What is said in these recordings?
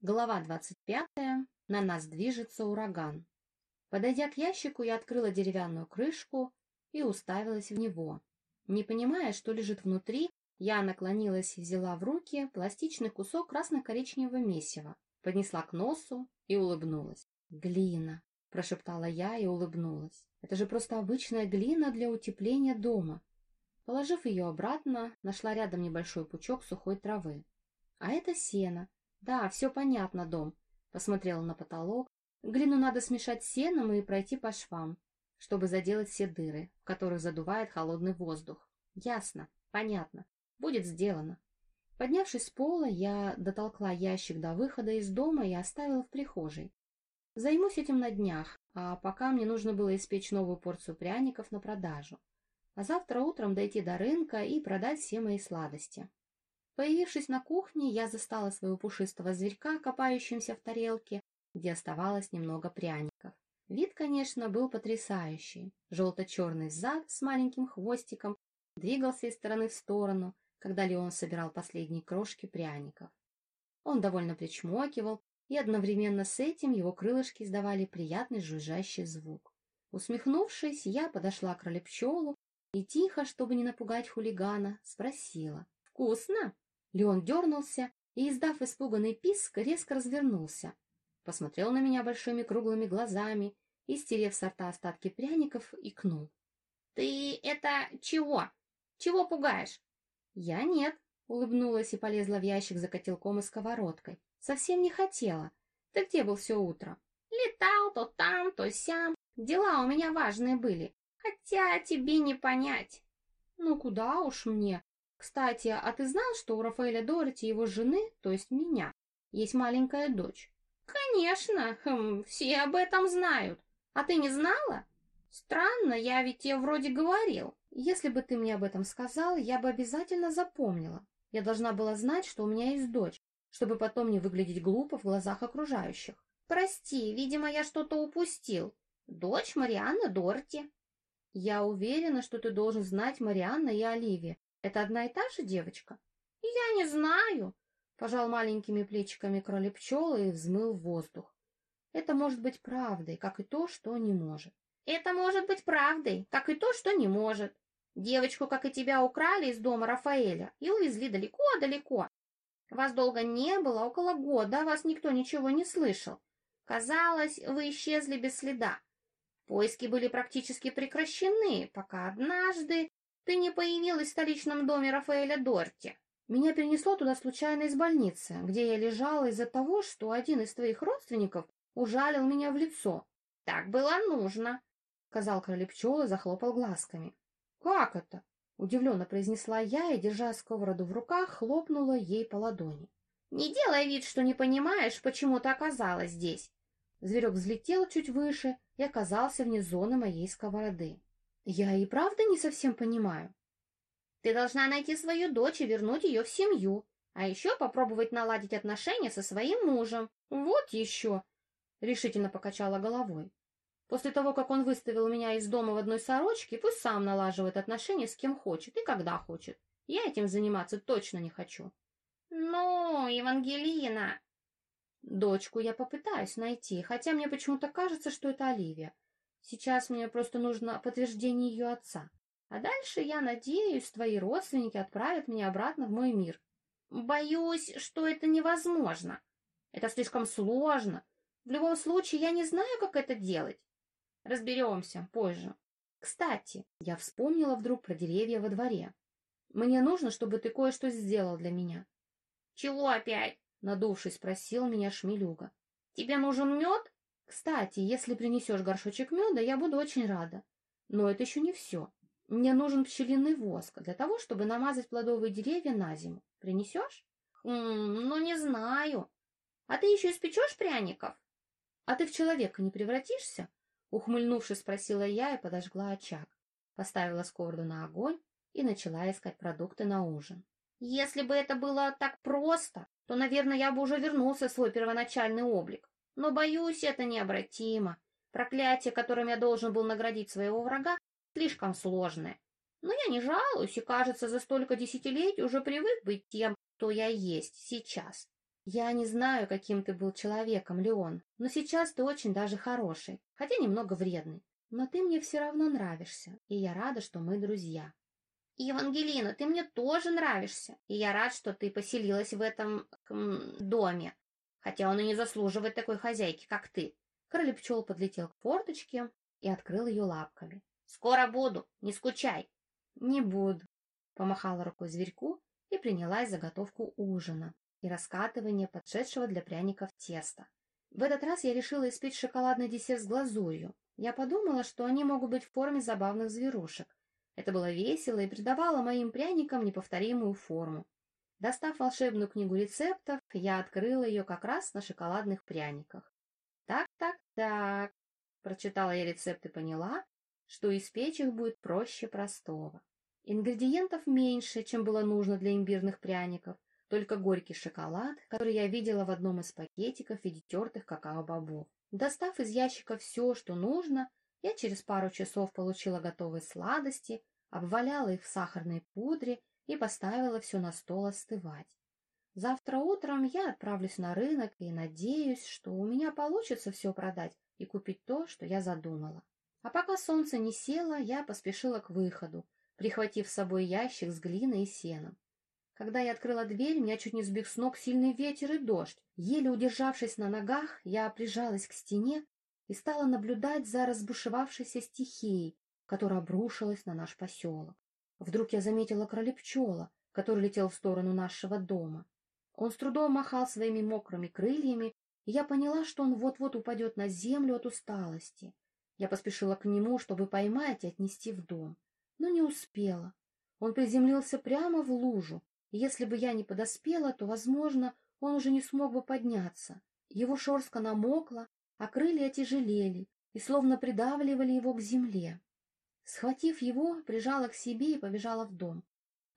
Глава 25. На нас движется ураган. Подойдя к ящику, я открыла деревянную крышку и уставилась в него. Не понимая, что лежит внутри, я наклонилась и взяла в руки пластичный кусок красно-коричневого месива, поднесла к носу и улыбнулась. «Глина!» — прошептала я и улыбнулась. «Это же просто обычная глина для утепления дома». Положив ее обратно, нашла рядом небольшой пучок сухой травы. «А это сено», «Да, все понятно, дом», — посмотрела на потолок. «Глину надо смешать с сеном и пройти по швам, чтобы заделать все дыры, в которых задувает холодный воздух. Ясно, понятно, будет сделано». Поднявшись с пола, я дотолкла ящик до выхода из дома и оставила в прихожей. Займусь этим на днях, а пока мне нужно было испечь новую порцию пряников на продажу. А завтра утром дойти до рынка и продать все мои сладости. Появившись на кухне, я застала своего пушистого зверька, копающимся в тарелке, где оставалось немного пряников. Вид, конечно, был потрясающий. Желто-черный зад с маленьким хвостиком двигался из стороны в сторону, когда Леон собирал последние крошки пряников. Он довольно причмокивал, и одновременно с этим его крылышки издавали приятный жужжащий звук. Усмехнувшись, я подошла к ролепчелу и тихо, чтобы не напугать хулигана, спросила «Вкусно?» Леон дернулся и, издав испуганный писк, резко развернулся. Посмотрел на меня большими круглыми глазами и, стерев с рта остатки пряников, икнул. — Ты это чего? Чего пугаешь? — Я нет, — улыбнулась и полезла в ящик за котелком и сковородкой. — Совсем не хотела. Ты где был все утро? — Летал то там, то сям. Дела у меня важные были. Хотя тебе не понять. — Ну, куда уж мне? Кстати, а ты знал, что у Рафаэля Дороти, его жены, то есть меня, есть маленькая дочь? Конечно, хм, все об этом знают. А ты не знала? Странно, я ведь тебе вроде говорил. Если бы ты мне об этом сказал, я бы обязательно запомнила. Я должна была знать, что у меня есть дочь, чтобы потом не выглядеть глупо в глазах окружающих. Прости, видимо, я что-то упустил. Дочь Марианны Дорти. Я уверена, что ты должен знать Марианна и Оливия, это одна и та же девочка? Я не знаю. Пожал маленькими плечиками кроли пчелы и взмыл в воздух. Это может быть правдой, как и то, что не может. Это может быть правдой, как и то, что не может. Девочку, как и тебя, украли из дома Рафаэля и увезли далеко-далеко. Вас долго не было, около года, вас никто ничего не слышал. Казалось, вы исчезли без следа. Поиски были практически прекращены, пока однажды ты не появилась в столичном доме Рафаэля Дорти. Меня перенесло туда случайно из больницы, где я лежала из-за того, что один из твоих родственников ужалил меня в лицо. Так было нужно, — сказал король пчелы захлопал глазками. — Как это? — удивленно произнесла я и, держа сковороду в руках, хлопнула ей по ладони. — Не делай вид, что не понимаешь, почему ты оказалась здесь. Зверек взлетел чуть выше и оказался вне зоны моей сковороды. Я и правда не совсем понимаю. Ты должна найти свою дочь и вернуть ее в семью, а еще попробовать наладить отношения со своим мужем. Вот еще, — решительно покачала головой. После того, как он выставил меня из дома в одной сорочке, пусть сам налаживает отношения с кем хочет и когда хочет. Я этим заниматься точно не хочу. Ну, Евангелина... Дочку я попытаюсь найти, хотя мне почему-то кажется, что это Оливия. Сейчас мне просто нужно подтверждение ее отца. А дальше, я надеюсь, твои родственники отправят меня обратно в мой мир. Боюсь, что это невозможно. Это слишком сложно. В любом случае, я не знаю, как это делать. Разберемся позже. Кстати, я вспомнила вдруг про деревья во дворе. Мне нужно, чтобы ты кое-что сделал для меня. Чего опять? Надувшись, спросил меня Шмелюга. Тебе нужен мед? Кстати, если принесешь горшочек меда, я буду очень рада. Но это еще не все. Мне нужен пчелиный воск для того, чтобы намазать плодовые деревья на зиму. Принесешь? ну, не знаю. А ты еще испечешь пряников? А ты в человека не превратишься? Ухмыльнувшись, спросила я и подожгла очаг. Поставила сковороду на огонь и начала искать продукты на ужин. Если бы это было так просто, то, наверное, я бы уже вернулся в свой первоначальный облик. Но, боюсь, это необратимо. Проклятие, которым я должен был наградить своего врага, слишком сложное. Но я не жалуюсь и, кажется, за столько десятилетий уже привык быть тем, кто я есть сейчас. Я не знаю, каким ты был человеком, Леон, но сейчас ты очень даже хороший, хотя немного вредный. Но ты мне все равно нравишься, и я рада, что мы друзья. Евангелина, ты мне тоже нравишься, и я рад, что ты поселилась в этом доме, хотя он и не заслуживает такой хозяйки, как ты. Крылья пчел подлетел к форточке и открыл ее лапками. «Скоро буду, не скучай!» «Не буду», — помахала рукой зверьку и принялась заготовку ужина и раскатывание подшедшего для пряников теста. В этот раз я решила испечь шоколадный десерт с глазурью. Я подумала, что они могут быть в форме забавных зверушек. Это было весело и придавало моим пряникам неповторимую форму. Достав волшебную книгу рецептов, я открыла ее как раз на шоколадных пряниках. «Так, так, так», — прочитала я рецепт и поняла, что испечь их будет проще простого. Ингредиентов меньше, чем было нужно для имбирных пряников, только горький шоколад, который я видела в одном из пакетиков виде тертых какао-бобов. Достав из ящика все, что нужно, я через пару часов получила готовые сладости, обваляла их в сахарной пудре и поставила все на стол остывать. Завтра утром я отправлюсь на рынок и надеюсь, что у меня получится все продать и купить то, что я задумала. А пока солнце не село, я поспешила к выходу, прихватив с собой ящик с глиной и сеном. Когда я открыла дверь, меня чуть не сбил с ног сильный ветер и дождь. Еле удержавшись на ногах, я прижалась к стене и стала наблюдать за разбушевавшейся стихией, которая обрушилась на наш поселок. Вдруг я заметила кролепчела, который летел в сторону нашего дома. Он с трудом махал своими мокрыми крыльями, и я поняла, что он вот-вот упадет на землю от усталости. Я поспешила к нему, чтобы поймать и отнести в дом, но не успела. Он приземлился прямо в лужу, и если бы я не подоспела, то, возможно, он уже не смог бы подняться. Его шерстка намокла, а крылья отяжелели и словно придавливали его к земле. Схватив его, прижала к себе и побежала в дом.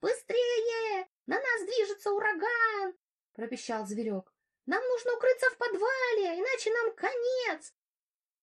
«Быстрее! На нас движется ураган!» — пропищал зверек. «Нам нужно укрыться в подвале, иначе нам конец!»